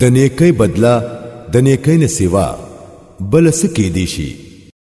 د نیکۍ بدله د نیکۍ نه سیوا بل څه کې دی شي